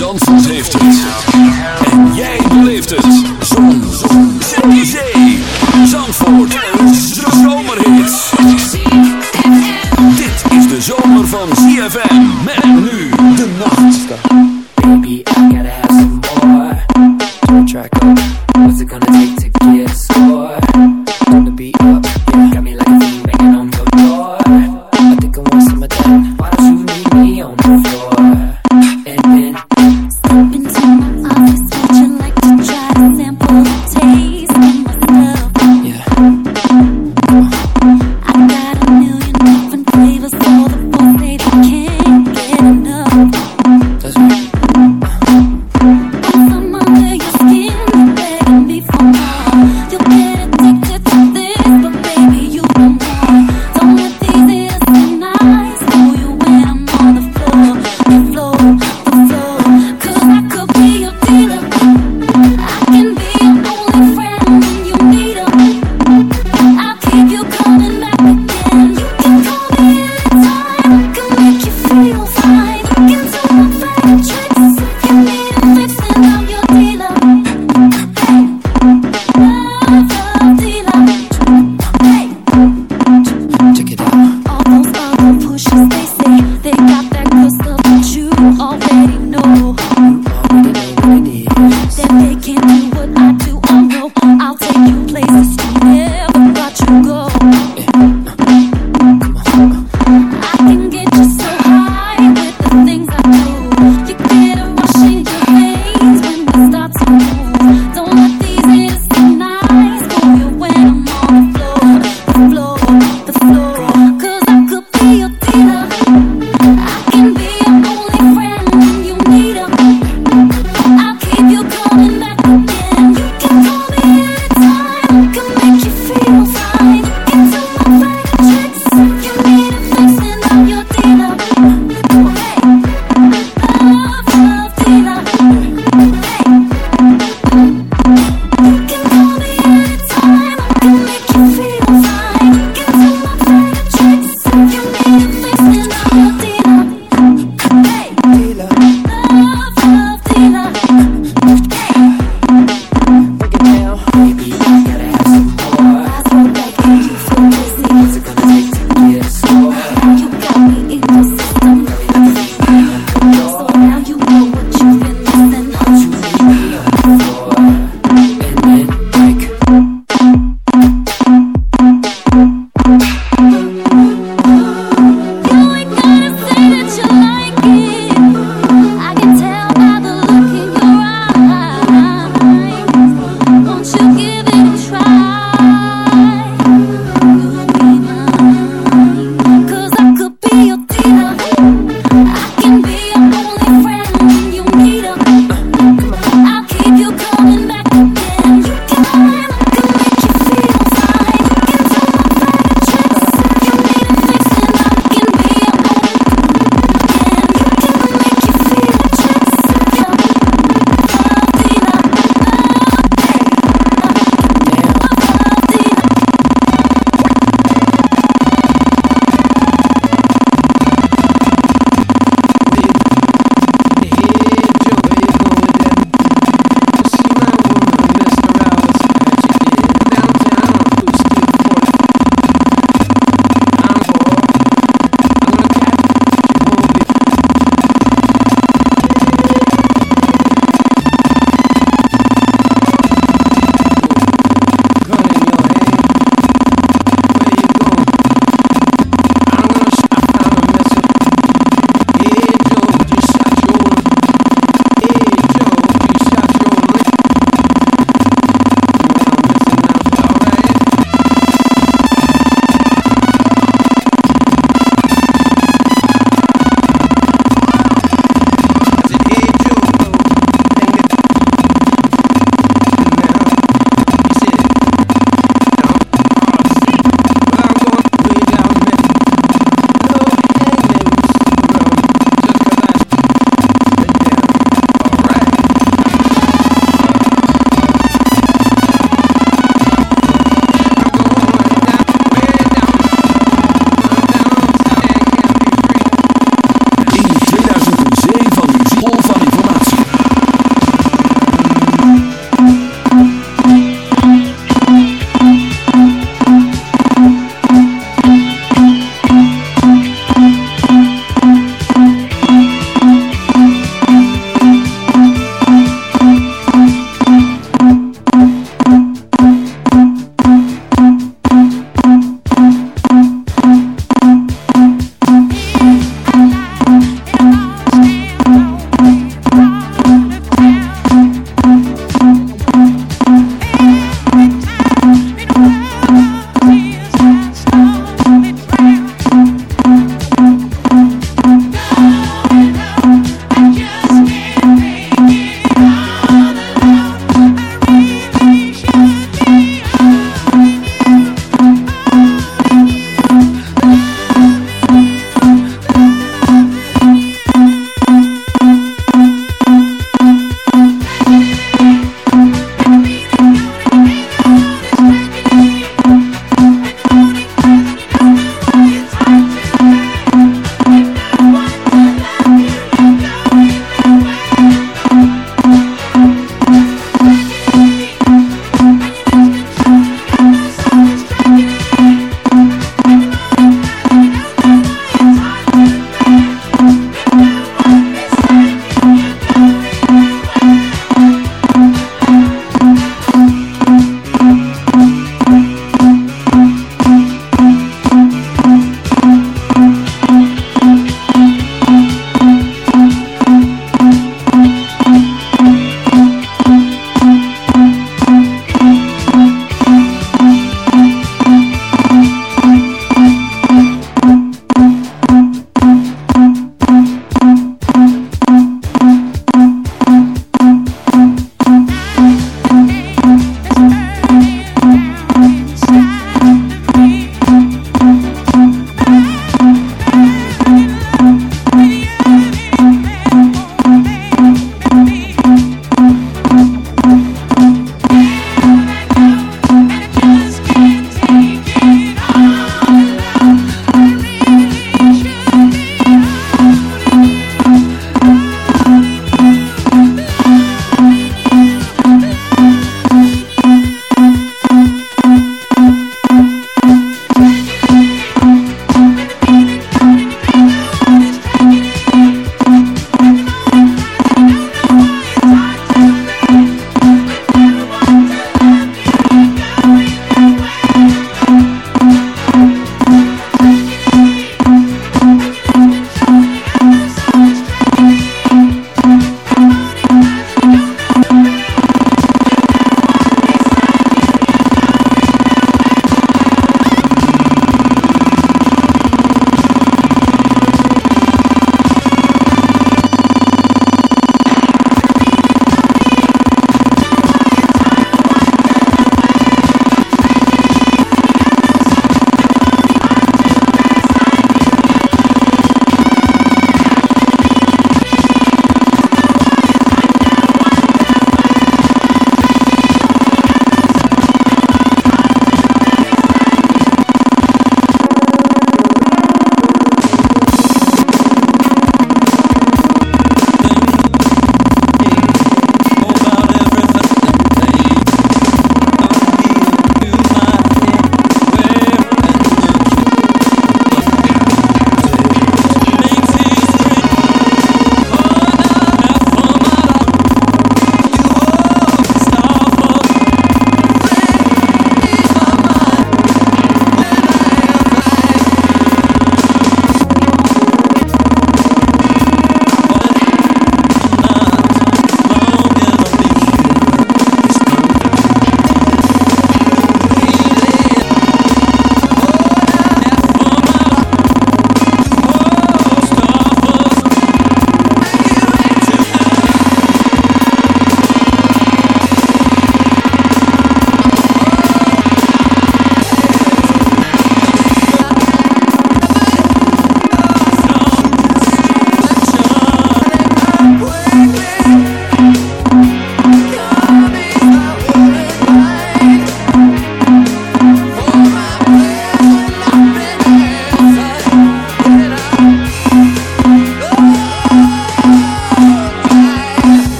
Zandvoort heeft het.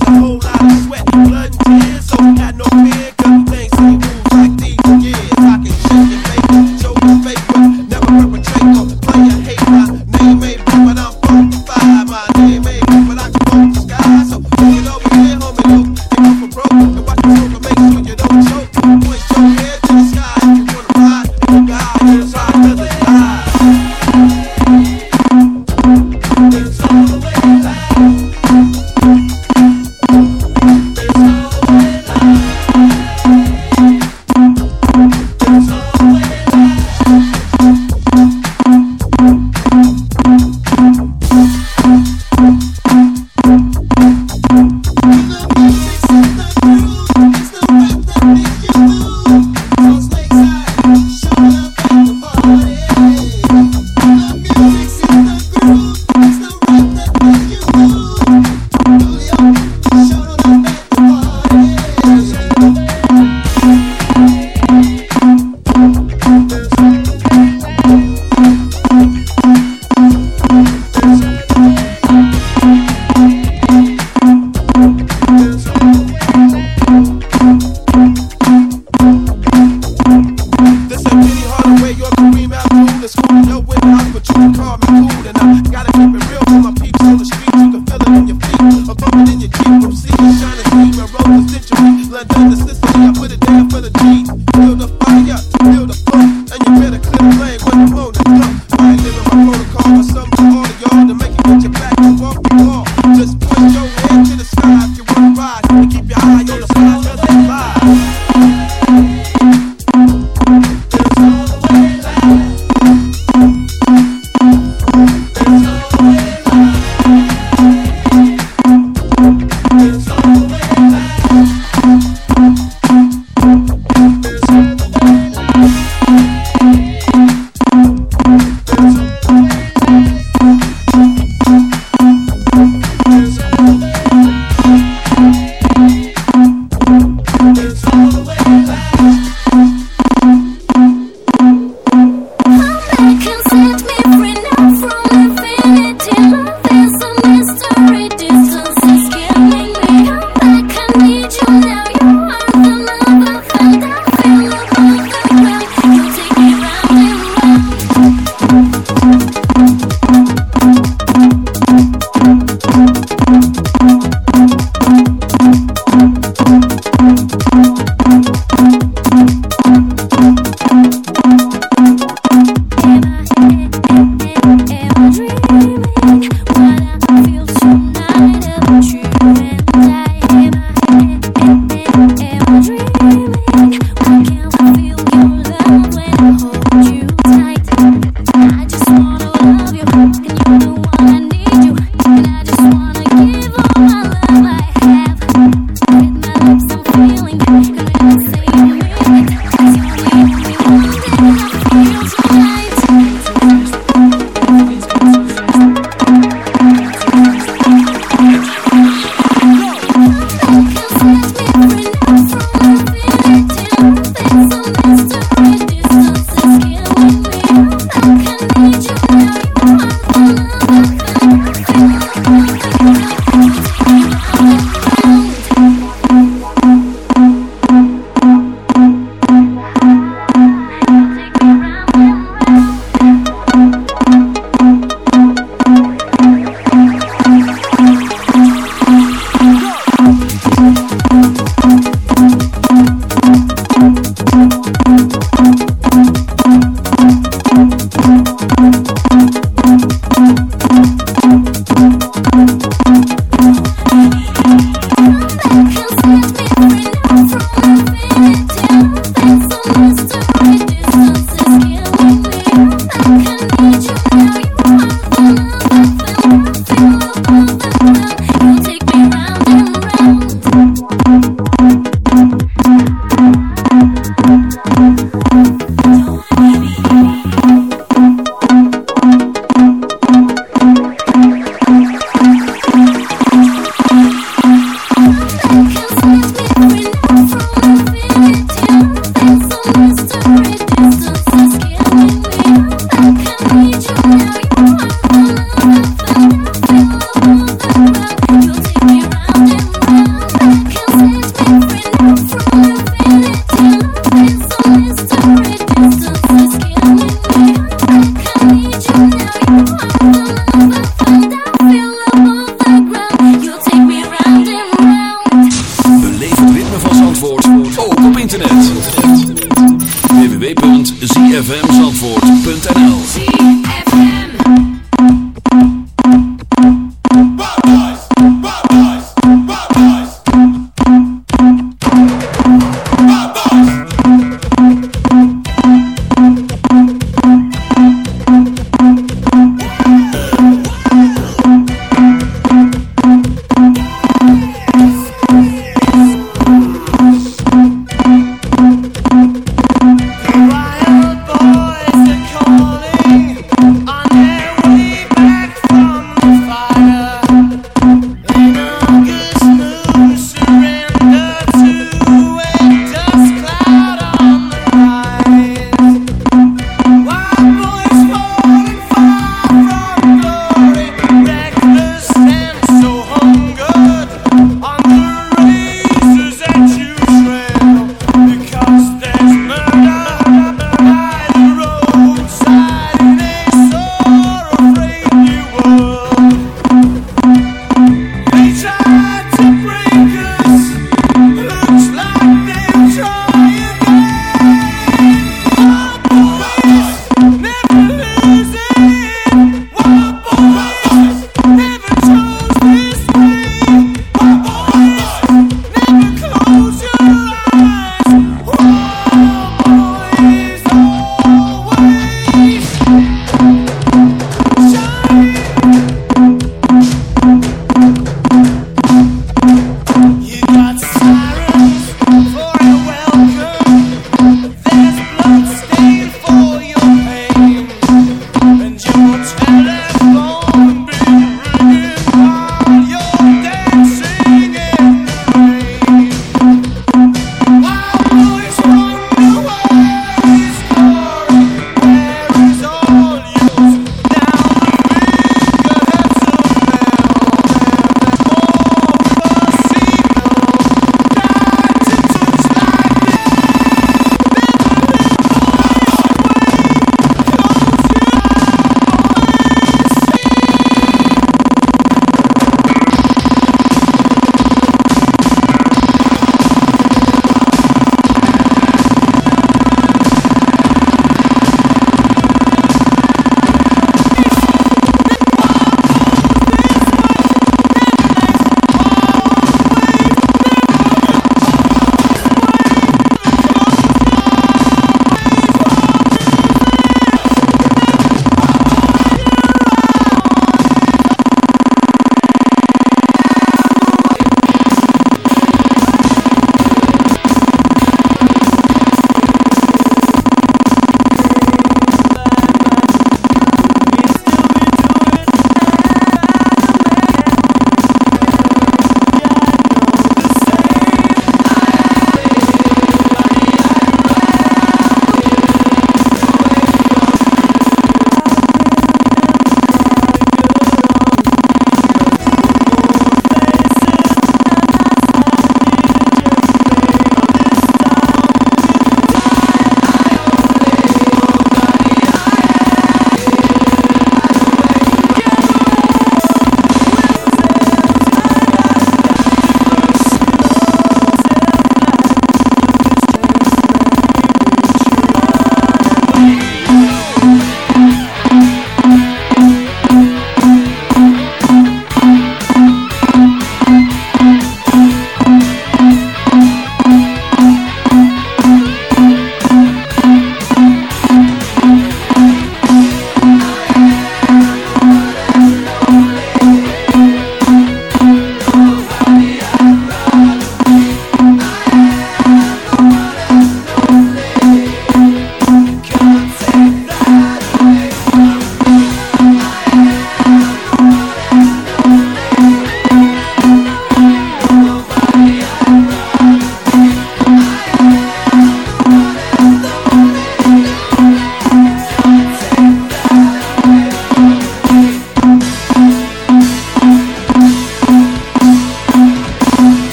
Oh. whole